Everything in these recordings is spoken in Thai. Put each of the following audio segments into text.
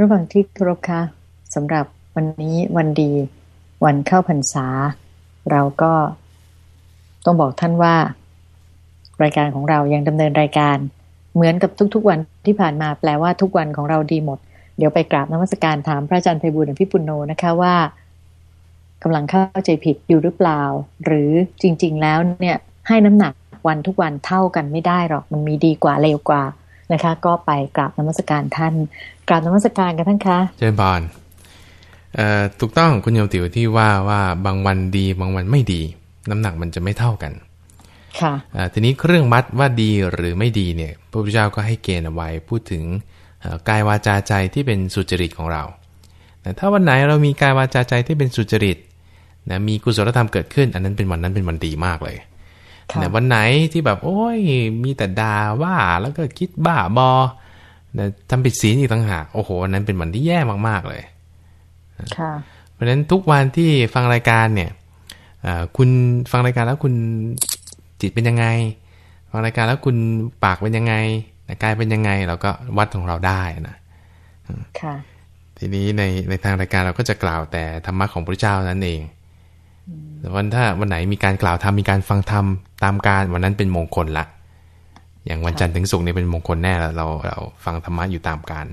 ระหว่างที่ครบค่ะสำหรับวันนี้วันดี วันเข้าพรรษา เราก็ต้องบอกท่านว่า รายการของเรายังดำเนินรายการ เหมือนกับทุกๆวันที่ผ่านมาแปลว่าทุกวันของเราดีหมด เดี๋ยวไปกราบนมัสการถามพระอาจารย์ไพบุญอภิปุโนนะคะว่ากำลังเข้าใจผิดอยู่หรือเปล่า หรือจริง ๆ แล้วเนี่ยให้น้ำหนักวันทุกวันเท่ากันไม่ได้หรอกมันมีดีกว่าเลวกว่า นะคะ ก็ไปกราบนมัสการท่าน กราบนมัสการกันท่านคะเจริญพรถูกต้องคุณโยมติวที่ว่าว่าบางวันดีบางวันไม่ดี น้ำหนักมันจะไม่เท่ากัน ค่ะทีนี้เครื่องมัดว่าดีหรือไม่ดีเนี่ยพระพุทธเจ้าก็ให้เกณฑ์เอาไว้พูดถึงกายวาจาใจที่เป็นสุจริตของเราแต่ถ้าวันไหนเรามีกายวาจาใจที่เป็นสุจริตนะมีกุศลธรรมเกิดขึ้น อันนั้นเป็นวันนั้นเป็นวันดีมากเลย แต่วันไหนที่แบบโอ้ยมีแต่ด่าว่าแล้วก็คิดบ้าบอนะทำผิดศีลอีกต่างหากโอ้โหนั้นเป็นวันที่แย่มากๆเลยค่ะเพราะฉะนั้นทุกวันที่ฟังรายการเนี่ยคุณฟังรายการแล้วคุณจิตเป็นยังไง ฟังรายการแล้วคุณปากเป็นยังไงกายเป็นยังไง เราก็วัดของเราได้นะค่ะทีนี้ในในทางรายการเราก็จะกล่าวแต่ธรรมะของพระเจ้านั่นเองแต่วันถ้าวันไหนมีการกล่าวธรรมมีการฟังธรรม ตามการวันนั้นเป็นมงคลละ อย่างวันจันทร์ถึงศุกร์นี่เป็นมงคลแน่แล้วเราเราฟังธรรมะอยู่ตามการ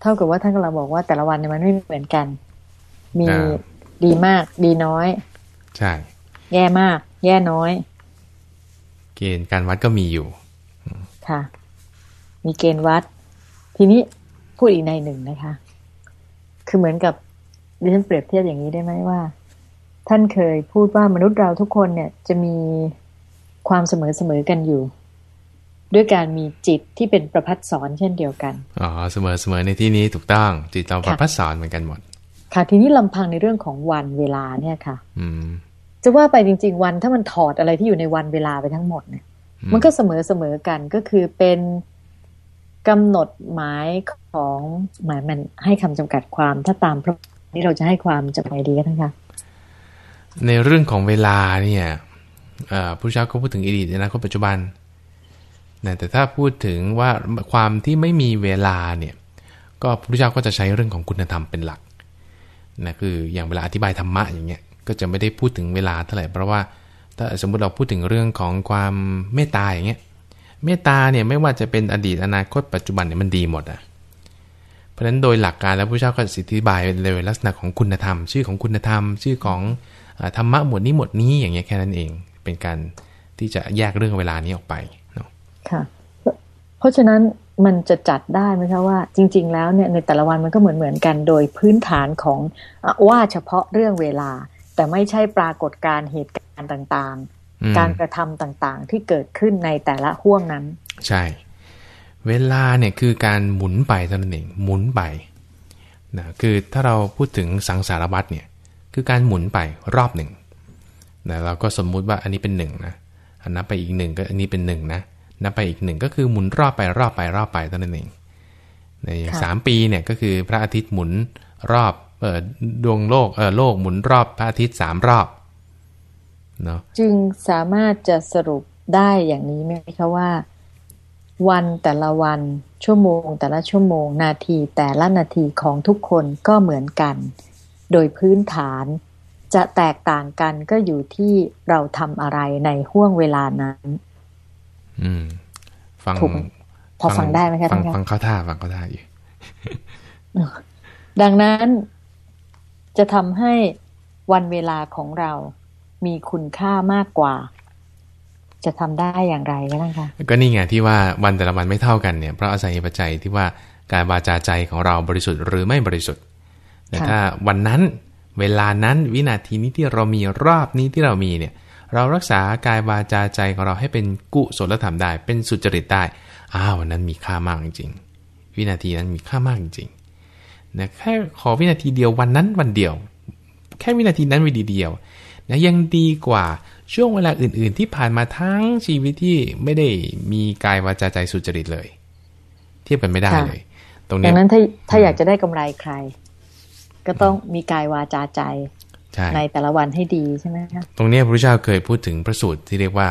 เท่ากับว่าท่านกำลังบอกว่าแต่ละวันเนี่ยมันไม่เหมือนกัน มีดีมาก ดีน้อย ใช่ แย่มาก แย่น้อย เกณฑ์การวัดก็มีอยู่ ค่ะ มีเกณฑ์วัด ทีนี้พูดอีกในหนึ่งนะคะ คือเหมือนกับดิฉันเปรียบเทียบอย่างนี้ได้ไหมว่า ท่านเคยพูดว่ามนุษย์เราทุกคนเนี่ย จะมี ความเสมอเสมอกันอยู่ ด้วยการมีจิตที่เป็นประพัดสอนเช่นเดียวกันอ๋อเสมอเสมอในที่นี้ถูกต้องจิตเราประพัดสอนเหมือนกันหมด ค่ะ ทีนี้ลำพังในเรื่องของวันเวลาเนี่ยค่ะ อืมจะว่าไปจริง ๆ วันถ้ามันถอดอะไรที่อยู่ในวันเวลาไปทั้งหมดเนี่ย มันก็เสมอเสมอกันก็คือเป็นกำหนดหมายของหมายมันให้คำจำกัดความถ้าตามพระนี่เราจะให้ความจำไงดีกันทั้งคะในเรื่องของเวลาเนี่ย ผู้เช้าก็พูดถึงอดีตอนาคตปัจจุบันนะแต่ถ้าพูดถึงว่าความที่ไม่มีเวลาเนี่ยก็พระพุทธเจ้าก็จะใช้เรื่องของคุณธรรมเป็นหลักนะคืออย่างเวลาอธิบายธรรมะอย่างเงี้ยก็จะไม่ได้พูดถึงเวลาเท่าไหร่เพราะว่าถ้าสมมุติเราพูดถึงเรื่องของความเมตตาอย่างเงี้ยเมตตาเนี่ยไม่ว่าจะเป็นอดีตอนาคตปัจจุบันเนี่ยมันดีหมดอะเพราะฉะนั้นโดยหลักการแล้วพระเจ้าก็อธิบายเลยลักษณะของคุณธรรม ชื่อของคุณธรรม ชื่อของธรรมะหมวดนี้หมวดนี้อย่างเงี้ยแค่นั้นเอง เป็นการที่จะแยกเรื่องเวลานี้ออกไปเนาะค่ะ เพราะฉะนั้นมันจะจัดได้ไหมคะว่า จริง ๆ แล้วเนี่ยในแต่ละวันมันก็เหมือนเหมือนกันโดยพื้นฐานของว่าเฉพาะเรื่องเวลา แต่ไม่ใช่ปรากฏการเหตุการณ์ต่างๆ การกระทำต่างๆ ที่เกิดขึ้นในแต่ละห่วงนั้น ใช่ เวลาเนี่ยคือการหมุนไปเท่านั้นเองหมุนไปนะคือถ้าเราพูดถึงสังสารวัตรเนี่ยคือการหมุนไปรอบหนึ่ง นะเราก็สมมุติว่าอันนี้เป็นหนึ่งนะอันนับไปอีกหนึ่งก็อันนี้เป็นหนึ่งนะนับไปอีกหนึ่งก็คือหมุนรอบไปรอบไปรอบไปเท่านั้นเองในสามปีเนี่ยก็คือพระอาทิตย์หมุนรอบเออดวงโลกเออโลกหมุนรอบพระอาทิตย์สามรอบเนาะจึงสามารถจะสรุปได้อย่างนี้ไหมคะว่า วันแต่ละวันชั่วโมง แต่ละชั่วโมง นาทีแต่ละนาทีของทุกคนก็เหมือนกัน โดยพื้นฐาน จะแตกต่างกันก็อยู่ที่เราทำอะไรในห่วงเวลานั้น อืม ฟังพอฟังได้ไหมคะฟังฟังเข้าท่าฟังเข้าท่าอยู่ดังนั้นจะทำให้วันเวลาของเรามีคุณค่ามากกว่า จะทำได้อย่างไรก็ได้คะก็นี่ไงที่ว่าวันแต่ละวันไม่เท่ากันเนี่ยเพราะอาศัยปัจจัยที่ว่าการวาจาใจของเราบริสุทธิ์หรือไม่บริสุทธิ์แต่ถ้าวันนั้น เวลานั้นวินาทีนี้ที่เรามีรอบนี้ที่เรามีเนี่ยเรารักษากายวาจาใจของเราให้เป็นกุศลธรรมได้ เป็นสุจริตได้อ้าววันนั้นมีค่ามากจริงๆวินาทีนั้นมีค่ามากจริงๆนะแค่ขอวินาทีเดียววันนั้นวันเดียว แค่วินาทีนั้นวินาทีเดียวนะยังดีกว่าช่วงเวลาอื่น ๆ ที่ผ่านมาทั้งชีวิตที่ไม่ได้มีกายวาจาใจสุจริตเลย เทียบกันไม่ได้เลย ตรงนี้ดังนั้นถ้าถ้าอยากจะได้กำไรใคร ก็ต้องมีกายวาจาใจใในแต่ละวันให้ดีใช่ไหมคะตรงนี้พระพุทธเจ้าเคยพูดถึงพระสูตรที่เรียกว่า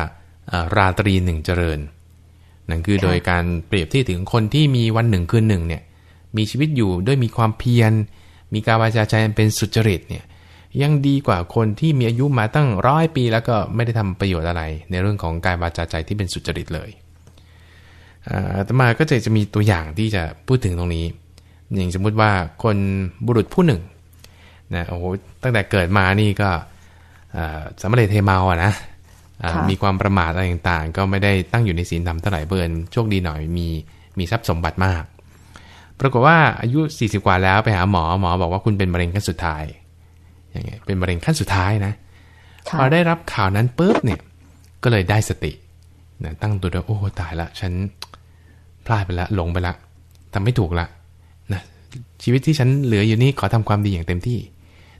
ราตรีหนึ่งเจริญนั่นคือโดยการเปรียบที่ถึงคนที่มีวันหนึ่งคืนหนึ่งเนี่ยมีชีวิตอยู่ด้วยมีความเพียร มีการวาจาใจเป็นสุจริตเนี่ยยังดีกว่าคนที่มีอายุมาตั้งร้อยปี แล้วก็ไม่ได้ทำประโยชน์อะไร ในเรื่องของกายวาจาใจที่เป็นสุจริตเลยอาตมาก็จะจะมีตัวอย่างที่จะพูดถึงตรงนี้ อย่างสมมุติว่าคนบุรุษผู้หนึ่งนะโอ้โหตั้งแต่เกิดมานี่ก็สมเด็จเทเมาอะนะมีความประมาทอะไรต่างๆ ก็ไม่ได้ตั้งอยู่ในศีลธรรมเท่าไหร่เบิร์นโชคดีหน่อยมีมีทรัพย์สมบัติมาก ปรากฏว่าอายุ 40 กว่าแล้วไปหาหมอหมอบอกว่าคุณเป็นมะเร็งขั้นสุดท้ายอย่างเงี้ยเป็นมะเร็งขั้นสุดท้ายนะพอได้รับข่าวนั้นปุ๊บเนี่ยก็เลยได้สตินะตั้งตัวได้โอ้ตายละ ฉันพลาดไปละหลงไปละทำไม่ถูกละนะ ชีวิตที่ฉันเหลืออยู่นี่ขอทำความดีอย่างเต็มที่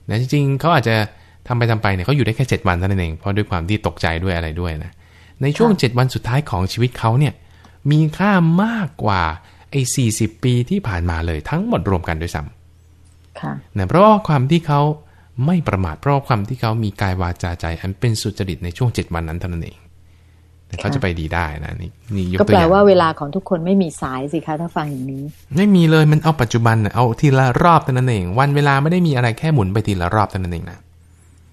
นะจริงๆเขาอาจจะทำไปทำไปเนี่ยเขาอยู่ได้แค่เจ็ดวันเท่านั้นเองเพราะด้วยความที่ตกใจด้วยอะไรด้วยนะในช่วงเจ็ดวันสุดท้ายของชีวิตเขาเนี่ยมีค่ามากกว่าไอ้สี่สิบปีที่ผ่านมาเลยทั้งหมดรวมกันด้วยซ้ำนะเพราะว่าความที่เขาไม่ประมาทเพราะความที่เขามีกายวาจาใจอันเป็นสุจริตในช่วงเจ็ดวันนั้นเท่านั้นเอง เขาจะไปดีได้นะนี่นี่ยกตัวอย่างก็แปลว่าเวลาของทุกคนไม่มีสายสิคะถ้าฟังอย่างนี้ ไม่มีเลยมันเอาปัจจุบันเอาทีละรอบเท่านั้นเอง วันเวลาไม่ได้มีอะไรแค่หมุนไปทีละรอบเท่านั้นเองนะ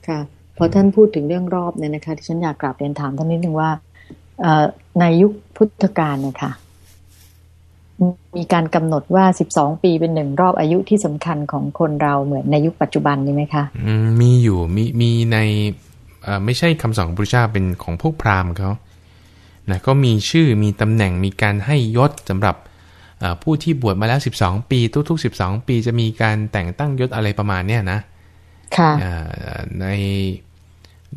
ค่ะพอท่านพูดถึงเรื่องรอบเนี่ยนะคะที่ฉันอยากกลับเรียนถามท่านนิดนึงว่าในยุคพุทธกาลนะคะมีการกำหนดว่าสิบสองปีเป็นหนึ่งรอบอายุที่สำคัญของคนเราเหมือนในยุคปัจจุบันนี้ไหมคะมีอยู่มีมีในไม่ใช่คำสอนของพระเจ้าเป็นของพวกพราหมณ์เขา นะก็มีชื่อมีตำแหน่งมีการให้ยศสำหรับผู้ที่บวชมาแล้ว 12 ปี ทุกๆ 12 ปีจะมีการแต่งตั้งยศอะไรประมาณเนี้ยนะค่ะใน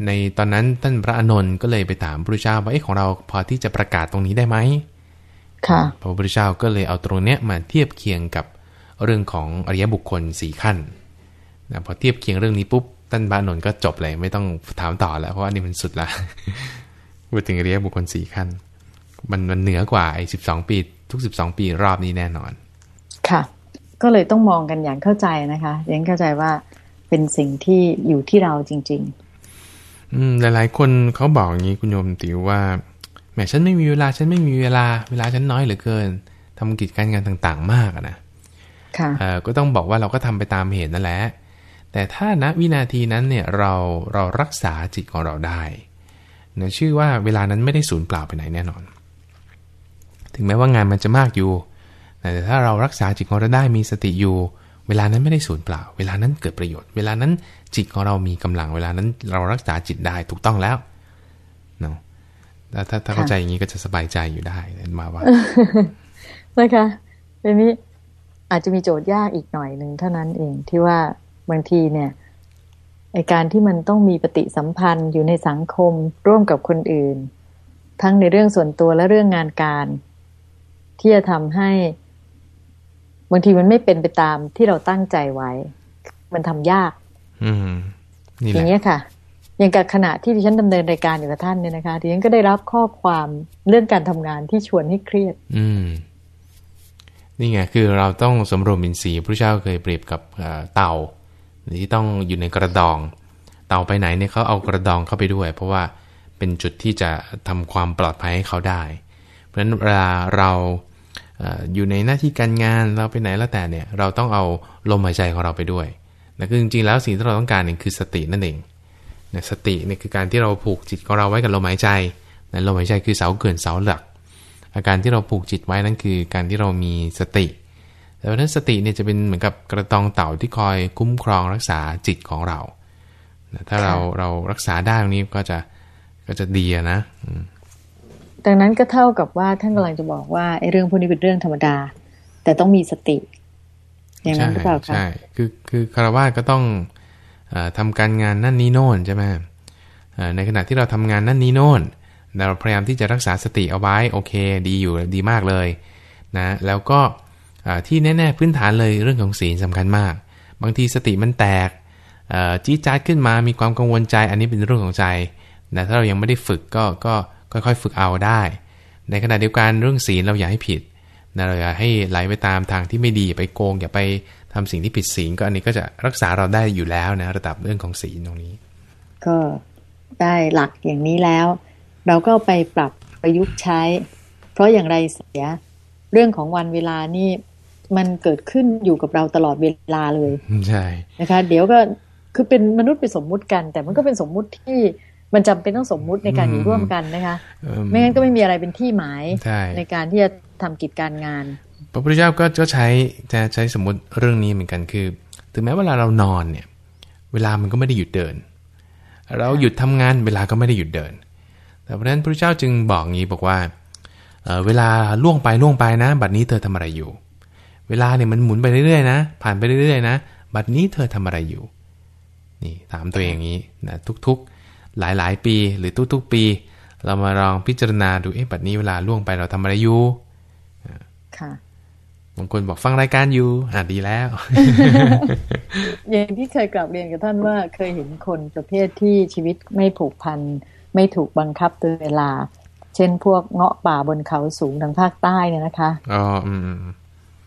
ในตอนนั้นท่านพระอานนท์ก็เลยไปถามพระเจ้าว่าเอ๊ะของเราพอที่จะประกาศตรงนี้ได้ไหมค่ะพระพุทธเจ้าก็เลยเอาตรงเนี้ยมาเทียบเคียงกับเรื่องของอริยบุคคลสี่ขั้นนะพอเทียบเคียงเรื่องนี้ปุ๊บท่านพระอานนท์ก็จบเลยไม่ต้องถามต่อแล้วเพราะอันนี้มันสุดละ พูดถึงอริยบุคคลสี่ขั้น มันมันเหนือกว่าไอ้สิบสองปี ทุกสิบสองปีรอบนี้แน่นอน ค่ะ ก็เลยต้องมองกันอย่างเข้าใจนะคะยังเข้าใจว่าเป็นสิ่งที่อยู่ที่เราจริง ๆ อืมหลาย ๆ คนเขาบอกอย่างนี้คุณโยมติวว่าแหมฉันไม่มีเวลาฉันไม่มีเวลา เวลาฉันน้อยเหลือเกินทำกิจการงานต่างๆ มากนะค่ะเออก็ต้องบอกว่าเราก็ทำไปตามเหตุนั่นแหละแต่ถ้าณวินาทีนั้นเนี่ยเราเรารักษาจิตของเราได้ นะชื่อว่าเวลานั้นไม่ได้สูญเปล่าไปไหนแน่นอน ถึงแม้ว่างานมันจะมากอยู่ แต่ถ้าเรารักษาจิตของเราได้มีสติอยู่ เวลานั้นไม่ได้สูญเปล่า เวลานั้นเกิดประโยชน์ เวลานั้นจิตของเรามีกำลัง เวลานั้นเรารักษาจิตได้ถูกต้องแล้วเนาะถ้าถ้าเข้าใจอย่างนี้ก็จะสบายใจอยู่ได้มาว่านะคะทีนี้อาจจะมีโจทย์ยากอีกหน่อยหนึ่งเท่านั้นเองที่ว่าบางทีเนี่ย ไอการที่มันต้องมีปฏิสัมพันธ์อยู่ในสังคมร่วมกับคนอื่น ทั้งในเรื่องส่วนตัวและเรื่องงานการ ที่จะทำให้บางทีมันไม่เป็นไปตามที่เราตั้งใจไว้ มันทำยากอืมอย่างนี้ค่ะ อย่างกับขณะที่ดิฉันดำเนินรายการอยู่กับท่านเนี่ยนะคะดิฉันก็ได้รับข้อความเรื่องการทำงานที่ชวนให้เครียด อืมนี่ไงคือเราต้องสมรวมอินทรีย์พระเจ้าเคยเปรียบกับเต่า ที่ต้องอยู่ในกระดอง เต่าไปไหนเนี่ยเขาเอากระดองเข้าไปด้วย เพราะว่าเป็นจุดที่จะทำความปลอดภัยให้เขาได้ เพราะฉะนั้นเวลาเราอยู่ในหน้าที่การงานเราไปไหนแล้วแต่เนี่ยเราต้องเอาลมหายใจของเราไปด้วยนะคือจริงๆแล้วสิ่งที่เราต้องการเนี่ยคือสตินั่นเองนะสติเนี่ยคือการที่เราผูกจิตของเราไว้กับลมหายใจนะลมหายใจคือเสาเกินเสาหลัก อาการที่เราผูกจิตไว้นั่นคือการที่เรามีสติ แต่ว่านั้นสติเนี่ยจะเป็นเหมือนกับกระตองเต่าที่คอยคุ้มครองรักษาจิตของเราถ้าเราเรารักษาได้ตรงนี้ก็จะก็จะดีนะดังนั้นก็เท่ากับว่าท่านกำลังจะบอกว่าไอ้เรื่องพวกนี้เป็นเรื่องธรรมดา แต่ต้องมีสติ อย่างนั้นหรือเปล่าคะใช่คือคือคารวะก็ต้องอทำการงานนั่นนี้โน่นใช่ไหมในขณะที่เราทำงานนั่นนี้โน่นเราพยายามที่จะรักษาสติเอาไว้โอเค ดีอยู่ดีมากเลยนะ แล้วก็ ที่แน่ๆพื้นฐานเลยเรื่องของศีลสำคัญมาก บางทีสติมันแตกจี้จ้าดขึ้นมามีความกังวลใจ อันนี้เป็นเรื่องของใจนะถ้าเรายังไม่ได้ฝึกก็ก็ค่อยๆฝึกเอาได้ ในขณะเดียวกันเรื่องศีลเราอย่าให้ผิดนะเราอย่าให้ไหลไปตามทางที่ไม่ดีไปโกงอย่าไปทำสิ่งที่ผิดศีลก็อันนี้ก็จะรักษาเราได้อยู่แล้วนะระดับเรื่องของศีลตรงนี้ ก็ได้หลักอย่างนี้แล้ว เราก็ไปปรับประยุกต์ใช้ เพราะอย่างไรเสียเรื่องของวันเวลานี่ มันเกิดขึ้นอยู่กับเราตลอดเวลาเลยใช่นะคะ เดี๋ยวก็คือเป็นมนุษย์เป็นสมมุติกัน แต่มันก็เป็นสมมุติที่มันจำเป็นต้องสมมุติในการอยู่ร่วมกันนะคะเอิ่มไม่งั้นก็ไม่มีอะไรเป็นที่หมายใช่ในการที่จะทำกิจการงาน พระพุทธเจ้าก็ก็ใช้จะใช้สมมติเรื่องนี้เหมือนกันคือ ถึงแม้เวลาเรานอนเนี่ย เวลามันก็ไม่ได้หยุดเดิน เราหยุดทำงานเวลาก็ไม่ได้หยุดเดิน แต่เพราะฉะนั้นพระพุทธเจ้าจึงบอกงี้บอกว่าเอ่อเวลาล่วงไปล่วงไปนะ บัดนี้เธอทำอะไรอยู่ เวลาเนี่ยมันหมุนไปเรื่อยๆนะ ผ่านไปเรื่อยๆนะบัดนี้เธอทำอะไรอยู่ นี่ถามตัวเองอย่างนี้นะทุกๆหลายๆ ปีหรือทุกๆ ปี เรามาลองพิจารณาดูเอ๊ะบัดนี้เวลาล่วงไปเราทำอะไรอยู่ค่ะบางคนบอกฟังรายการอยู่อะดีแล้ว อย่างที่เคยกลับเรียนกับท่านว่าเคยเห็นคนประเภทที่ชีวิตไม่ผูกพัน ไม่ถูกบังคับโดยเวลา เช่นพวกเงาะป่าบนเขาสูงทางภาคใต้เนี่ยนะคะอ๋ออืมอืม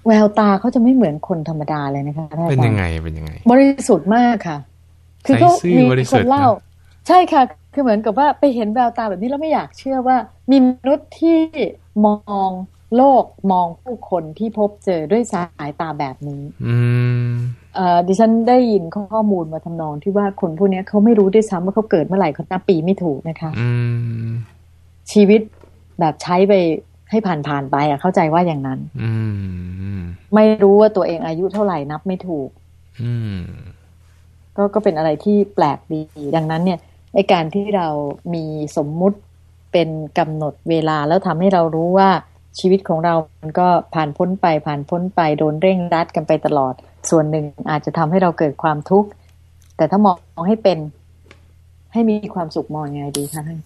แววตาเขาจะไม่เหมือนคนธรรมดาเลยนะคะท่านอาเป็นจารยังย์ไงเป็นยังไง บริสุทธิ์มากค่ะ คือก็ใสซื่อมีบริคสุทนธิ์เล่านะใช่ค่ะ คือเหมือนกับว่าไปเห็นแววตาแบบนี้แล้วไม่อยากเชื่อว่า มีมนุษย์ที่มองโลกมองผู้คนที่พบเจอด้วยสายตาแบบนี้ อืมเอ่อดิฉันได้ยินข้อมูลมาทำนองที่ว่าคนพวกเนี้ยเขาไม่รู้ด้วยซ้ำว่าเขาเกิดเมื่อไหร่เขานับปีไม่ถูกนะคะอืมชีวิตแบบใช้ไป ให้ผ่านผ่านๆไปอะเข้าใจว่าอย่างนั้น อืมไม่รู้ว่าตัวเองอายุเท่าไหร่นับไม่ถูก อืมก็ก็เป็นอะไรที่แปลกดี ดังนั้นเนี่ยไอการที่เรามีสมมุติเป็นกำหนดเวลาแล้วทำให้เรารู้ว่าชีวิตของเรา มันก็ผ่านพ้นไปผ่านพ้นไปโดนเร่งรัดกันไปตลอด ส่วนหนึ่งอาจจะทำให้เราเกิดความทุกข์แต่ถ้ามองให้เป็นให้มีความสุขมองยังไงดีคะท่าน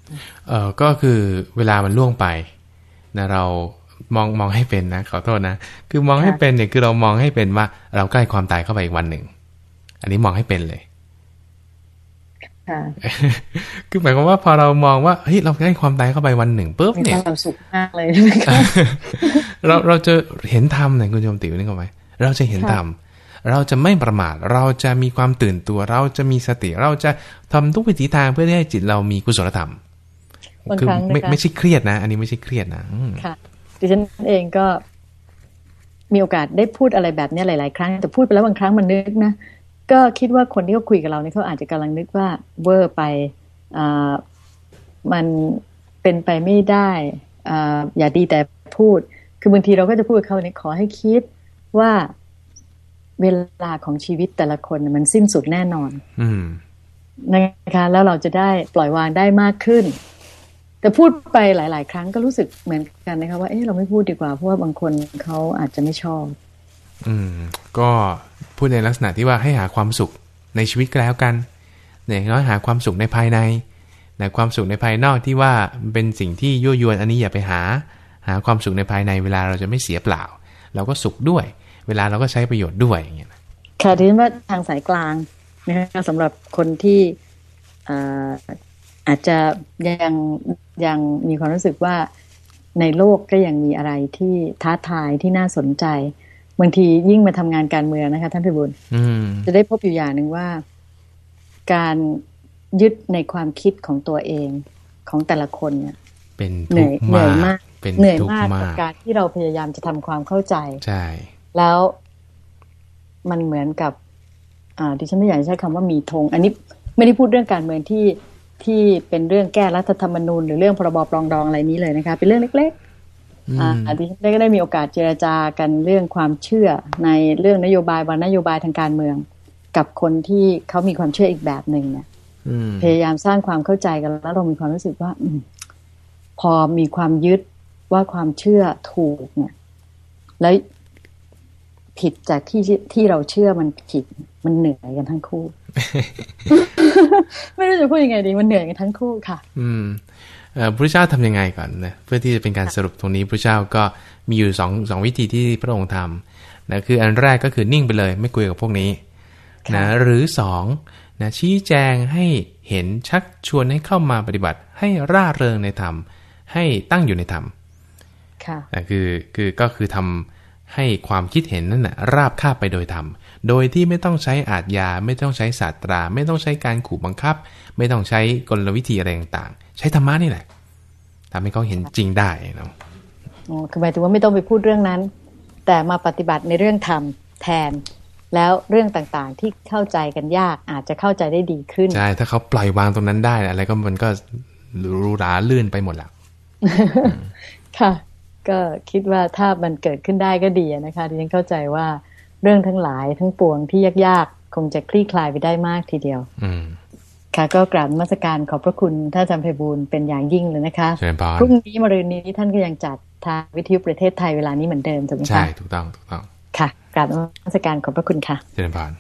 เออก็คือเวลามันล่วงไป นะเรามองมองให้เป็นนะขอโทษนะคือมองให้เป็นเนี่ยคือเรามองให้เป็นว่า เราใกล้ความตายเข้าไปอีกวันหนึ่ง อันนี้มองให้เป็นเลยค่ะคือหมายความว่าพอเรามองว่าเฮ้ยเราใกล้ความตายเข้าไปวันหนึ่งปุ๊บมีเนี่ยความสุขมากเลยใช่ไหมคะเราเราจะเห็นธรรมเนี่ยคุณโยมติ๋วนึกออกไหมเราจะเห็นค่ะธรรมเราจะไม่ประมาท เราจะมีความตื่นตัว เราจะมีสติ เราจะทำทุกวิถีทางเพื่อที่ให้จิตเรามีกุศลธรรม บางคือครั้งไม่นะคะไม่ใช่เครียดนะ อันนี้ไม่ใช่เครียดนะอืมค่ะดิฉันเองก็มีโอกาสได้พูดอะไรแบบเนี้ยหลาย ๆ ครั้ง แต่พูดไปแล้วบางครั้งมันนึกนะ ก็คิดว่าคนที่เขาคุยกับเราเนี่ยเขาอาจจะกำลังนึกว่าเวอร์ไปอ่ามันเป็นไปไม่ได้อ่าอย่าดีแต่พูด คือบางทีเราก็จะพูดกับเขาเนี่ยขอให้คิดว่าเวลาของชีวิตแต่ละคนน่ะมันสิ้นสุดแน่นอนอืมนะคะแล้วเราจะได้ปล่อยวางได้มากขึ้น แต่พูดไปหลาย ๆ ครั้งก็รู้สึกเหมือนกันนะคะว่าเออเราไม่พูดดีกว่าเพราะว่าบางคนเขาอาจจะไม่ชอบ อืม ก็พูดในลักษณะที่ว่าให้หาความสุขในชีวิตก็แล้วกันอย่างน้อยหาความสุขในภายในแต่ความสุขในภายนอกที่ว่ามันเป็นสิ่งที่ยั่วยวนอันนี้อย่าไปหา หาความสุขในภายในเวลาเราจะไม่เสียเปล่า เราก็สุขด้วย เวลาเราก็ใช้ประโยชน์ด้วยอย่างเงี้ยนะค่ะที่ฉันว่าทางสายกลางนะคะสำหรับคนที่อ่าอาจจะยัง ยังมีความรู้สึกว่าในโลกก็ยังมีอะไรที่ท้าทายที่น่าสนใจ บางทียิ่งมาทำงานการเมืองนะคะท่านพิบูลอืมจะได้พบอยู่อย่างหนึ่งว่า การยึดในความคิดของตัวเองของแต่ละคนเนี่ยเป็นเหนื่ทุอกยข์เหนื่มาอยกมากเป็นเหนื่อยทุกมากข์กับมากการที่เราพยายามจะทำความเข้าใจใช่แล้วมันเหมือนกับ อ่าดิฉันไม่อยากจะใช้คำว่ามีธงอันนี้ไม่ได้พูดเรื่องการเมืองที่ ที่เป็นเรื่องแก้รัฐธรรมนูญหรือเรื่องพรบปรองดองอะไรนี้เลยนะคะเป็นเรื่องเล็กอืๆมอ่าดิฉันก็ได้มีโอกาสเจรจากันเรื่องความเชื่อในเรื่องนโยบายบางนโยบายทางการเมือง กับคนที่เขามีความเชื่ออีกแบบหนึ่งเนี่ยอืมพยายามสร้างความเข้าใจกันแล้วเรามีความรู้สึกว่าอืมพอมีความยึดว่าความเชื่อถูกเนี่ย แล้วผิดจากที่ที่เราเชื่อมันผิดมันเหนื่อยกันทั้งคู่ ไม่รู้จะพูดยังไงดีมันเหนื่อยกันทั้งคู่ค่ะ อืมเอ่อพระเจ้าทำยังไงก่อนนะเพื่อที่จะเป็นการสรุปตรงนี้พระเจ้าก็มีอยู่สองสองวิธีที่พระองค์ทำนะคืออันแรกก็คือนิ่งไปเลย ไม่คุยกับพวกนี้ค่ะนะหรือสองนะชี้แจงให้เห็นชักชวนให้เข้ามาปฏิบัติ ให้ร่าเริงในธรรม ให้ตั้งอยู่ในธรรมค่ะนะคือคือก็คือทำให้ความคิดเห็นนั่นนะราบคาบไปโดยธรรม โดยที่ไม่ต้องใช้อาทยาไม่ต้องใช้ศาสตรา ไม่ต้องใช้การขู่บังคับ ไม่ต้องใช้กลวิธีอะไรต่างๆ ใช้ธรรมะนี่แหละทำให้เขาเห็นจริงได้เนาะอ๋อคือหมายถึงว่าไม่ต้องไปพูดเรื่องนั้น แต่มาปฏิบัติในเรื่องธรรมแทน แล้วเรื่องต่างๆที่เข้าใจกันยากอาจจะเข้าใจได้ดีขึ้น ใช่ ถ้าเขาปล่อยวางตรงนั้นได้อะไรก็มันก็รูราลื่นไปหมดแล้วค่ะ ก็คิดว่าถ้ามันเกิดขึ้นได้ก็ดีนะคะที่ฉันเข้าใจว่า เรื่องทั้งหลายทั้งปวงที่ยากๆ คงจะคลี่คลายไปได้มากทีเดียวอืมค่ะก็กราบนมัสการขอบพระคุณท่านอาจารย์ไพบูลย์เป็นอย่างยิ่งเลยนะคะเชิญพรพรุ่งนี้มะรืนนี้ท่านก็ยังจัดทางวิทยุประเทศไทยเวลานี้เหมือนเดิมถูกไหมคะใช่ถูกต้องถูกต้องค่ะกราบนมัสการขอบพระคุณค่ะเชิญพร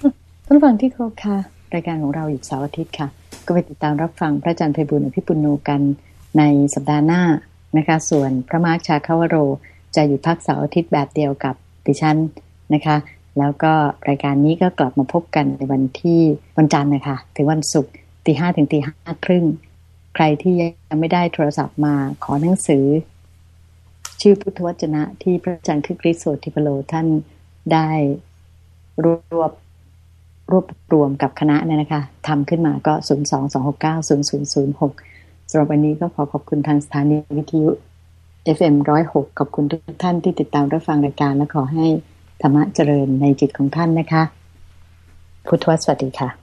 ท่านผู้ฟังที่เคารพค่ะ รายการของเราอยู่เสาร์อาทิตย์ค่ะ ก็ไปติดตามรับฟังพระอาจารย์ไพบุญอภิปุโนกันในสัปดาห์หน้านะคะ ส่วนพระมาร์คชาคาวโร จะอยู่พักเสาร์อาทิตย์แบบเดียวกับดิฉันนะคะ แล้วก็รายการนี้ก็กลับมาพบกันในวันที่วันจันทร์นะคะถึงวันศุกร์ตีห้าถึงตีห้าครึ่ง ใครที่ยังไม่ได้โทรศัพท์มาขอหนังสือ ชื่อพุทธวจนะที่พระอาจารย์คึกฤทธิ์โสติพโลท่านได้รวบรวบรวมกับคณะเนี่ยนะคะทำขึ้นมาก็ 0 2 2 6 9 0 0 0 6สำหรับวันนี้ก็ขอขอบคุณทางสถานีวิทยุ FM 106 ขอบคุณทุกท่านที่ติดตามรับฟังรายการและขอให้ ธรรมะเจริญในจิตของท่านนะคะ พุทธวสวัสดีค่ะ